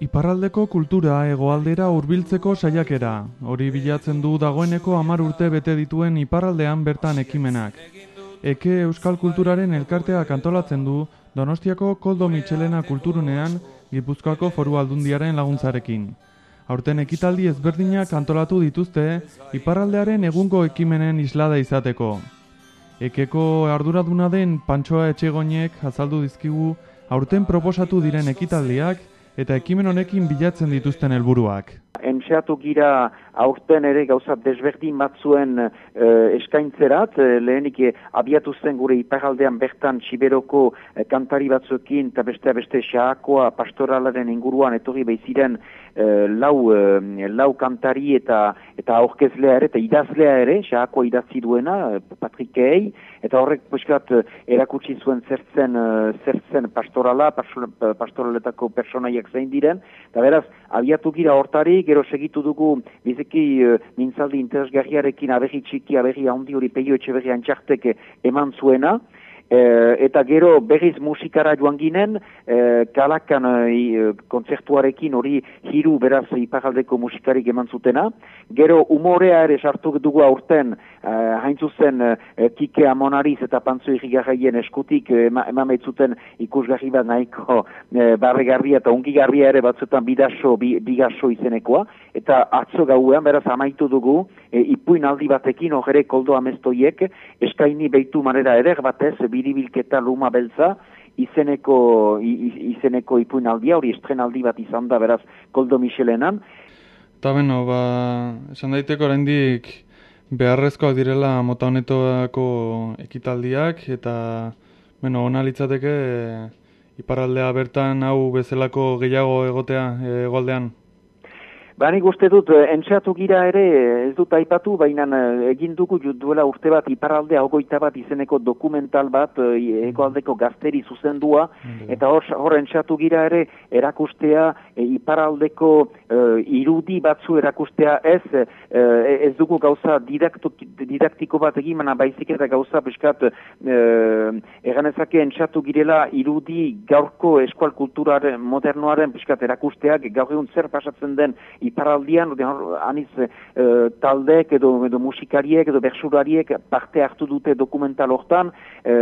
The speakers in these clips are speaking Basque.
Iparraldeko kultura hegoaldera hurbiltzeko saiakera. Hori bilatzen du dagoeneko hamar urte bete dituen iparraldean bertan ekimenak. Eke Euskal Kulturaren elkarteak antolatzen du Donostiako Koldo Michelena kulturunean Gipuzkoako foru aldundiaren laguntzarekin. Aurten ekitaldi ezberdinak antolatu dituzte iparraldearen egungo ekimenen islada izateko. Ekeko arduraduna den Pantsoa Etxegoinek azaldu dizkigu aurten proposatu diren ekitaldiak eta ekimen honekin bilatzen dituzten helburuak. Entxeatu gira aurten ere gauza desberdin batzuen e, eskaintzerat, e, lehenik e, abiatu zen gure iparaldean bertan Siberoko e, kantari batzuekin eta beste beste xaakoa pastoralaren inguruan etorri behiziren e, lau, e, lau kantari eta eta aurkezlea ere, eta idazlea ere, xaakoa idazi duena, Patrik Ei, eta horrek poskat erakutsi zuen zertzen, zertzen pastorala, pastoraletako personaiak zein diren, eta beraz, abiatu gira hortari, gero segitu dugu biziki uh, mintzaldi interesgarriarekin aberri txiki, aberri handi hori peio etxe berri antxartek eman zuena, Eh, eta gero berriz musikara joan ginen, e, kalakan e, kontzertuarekin hori hiru beraz iparaldeko musikarik eman zutena. Gero umorea ere sartu dugu aurten, e, hain zuzen e, kike amonariz eta pantzo irrigarraien eskutik e, eman zuten ikusgarri bat nahiko e, barregarria eta ungigarria ere batzutan bidaso, bi, bigaso izenekoa. Eta atzo gauean beraz amaitu dugu e, ipuin aldi batekin ere koldo amestoiek eskaini beitu manera ere batez biribilketa luma beltza, izeneko, izeneko ipuinaldia, hori estrenaldi bat izan da, beraz, Koldo Michelenan. Eta beno, ba, esan daiteko oraindik beharrezkoak direla mota honetako ekitaldiak, eta, beno, ona litzateke, iparraldea bertan hau bezalako gehiago egotea egoldean. Ba, nik uste dut, eh, entxeatu gira ere, eh, ez dut aipatu, baina eh, egin dugu duela urte bat iparalde ogoita bat izeneko dokumental bat ekoaldeko gazteri zuzendua, eta hor, hor entxeatu gira ere erakustea iparaldeko irudi batzu erakustea ez, ez dugu gauza didaktiko bat egin, baina baizik eta gauza beskat eganezake entxeatu girela irudi gaurko eskual kulturaren modernoaren beskat erakusteak gaur egun zer pasatzen den iparaldian, aniz e, taldeek edo, edo musikariek edo bersurariek parte hartu dute dokumental hortan, e,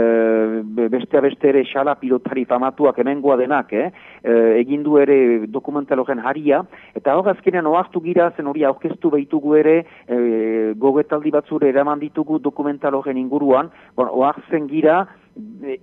beste beste ere xala pilotari famatuak emengoa denak, eh? e, egin du ere dokumental horren haria, eta hor azkenean oartu gira zen hori aurkeztu behitugu ere e, gogetaldi batzure eraman ditugu dokumental horren inguruan, bon, oartzen gira,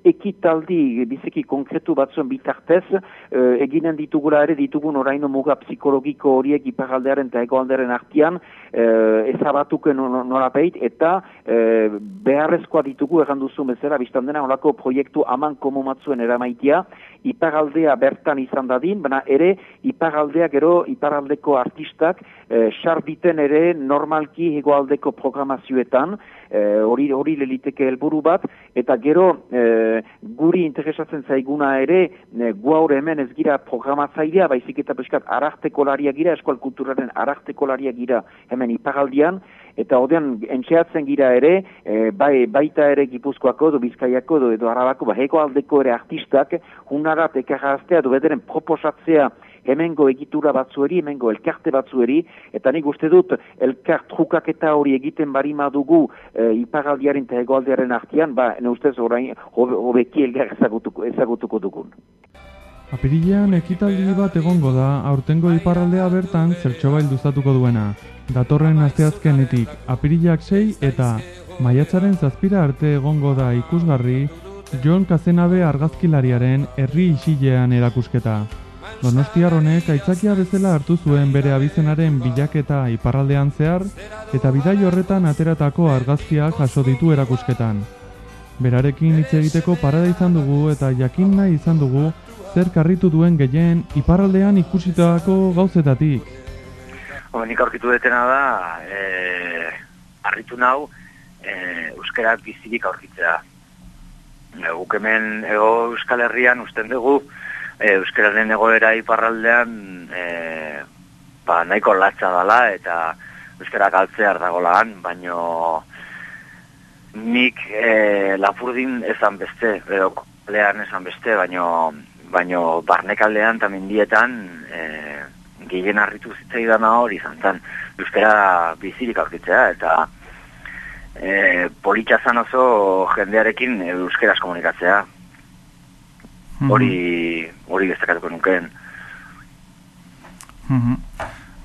ekitaldi biziki konkretu batzuen bitartez eh, eginen ditugula ere ditugun oraino muga psikologiko horiek iparaldearen eta egoalderen artian eh, ezabatuke norapeit eta eh, beharrezkoa ditugu erranduzu bezala biztan dena olako proiektu aman komumatzuen eramaitia iparaldea bertan izan dadin, baina ere iparaldea gero iparaldeko artistak eh, sarbiten ere normalki egoaldeko programazioetan eh, hori hori leliteke helburu bat eta gero e, guri interesatzen zaiguna ere e, guaur hemen ez gira programatzailea baizik eta peskat arartekolaria gira eskual kulturaren arartekolaria gira hemen iparaldian eta odean entxeatzen gira ere e, bai, baita ere gipuzkoako edo bizkaiako edo, edo arabako ba, aldeko ere artistak hunarat ekarraztea edo bederen proposatzea hemengo egitura batzueri, hemengo elkarte batzueri, eta nik uste dut elkart trukaketa hori egiten barima dugu e, iparaldiaren eta egoaldiaren artian, ba, ne ustez orain hobeki elgar ezagutuko, ezagutuko dugun. Apirilean ekitaldi bat egongo da aurtengo iparraldea bertan zertxo bail duzatuko duena. Datorren asteazkenetik apirileak sei eta maiatzaren zazpira arte egongo da ikusgarri Jon Kazenabe argazkilariaren herri isilean erakusketa. Donostiar honek aitzakia bezala hartu zuen bere abizenaren bilaketa iparraldean zehar eta bidai horretan ateratako argazkiak jaso ditu erakusketan. Berarekin hitz egiteko parada izan dugu eta jakin nahi izan dugu zer karritu duen gehien iparraldean ikusitako gauzetatik. Homeni nik aurkitu detena da, e, arritu nau, e, euskara bizirik aurkitzea. E, hemen ego euskal herrian usten dugu, e, euskararen egoera iparraldean e, ba, nahiko latza dela eta euskara galtzea dagolaan, baino nik e, lapurdin ezan beste, edo lehan ezan beste, baino baino barnekaldean eta mendietan e, gehien harritu zitzaidan hori izan zen euskara bizirik aurkitzea eta e, politxazan oso jendearekin euskeraz komunikatzea mhm. hori hori bestakatuko nukeen mm -hmm.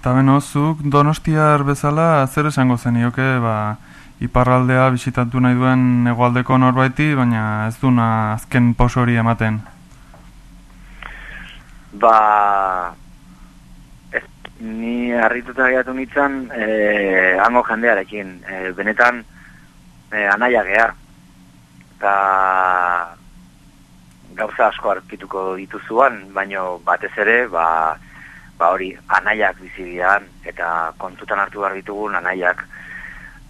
Eta benozuk, donostiar bezala zer esango zenioke, ba, iparraldea bisitatu nahi duen egualdeko norbaiti, baina ez duna azken pauso hori ematen. Ba, ez, ni harrituta gaiatu nintzen, eh, hango jendearekin, eh, benetan, eh, anaia geha, eta gauza asko arkituko dituzuan, baino batez ere, ba, ba hori, anaiak bizidian, eta kontutan hartu behar ditugun anaiak,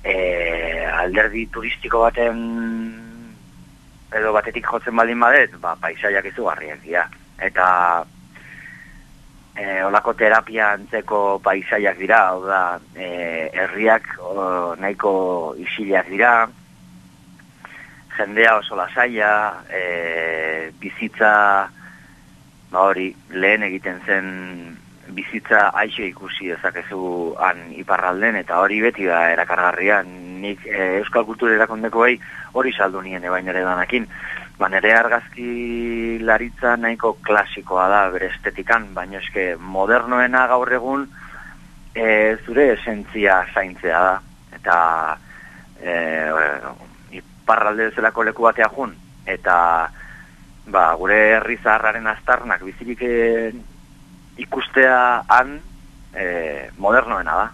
e, alderdi turistiko baten edo batetik jotzen baldin badet, ba, paisaiak izugarriak dira. Eta e, olako terapia antzeko paisaiak dira, hau da, e, herriak o, nahiko isilak dira, jendea oso lasaia, e, bizitza, ba hori, lehen egiten zen bizitza aixo ikusi ezakezu han iparralden, eta hori beti da erakargarria, nik e, Euskal Kultura erakondeko hori saldu nien ebain ere danakin. Ba, nere argazki laritza nahiko klasikoa da bere estetikan, baina eske modernoena gaur egun e, zure esentzia zaintzea da. Eta e, iparralde zelako leku batea jun, eta ba, gure herri zaharraren astarnak bizirik ikustea han e, modernoena da.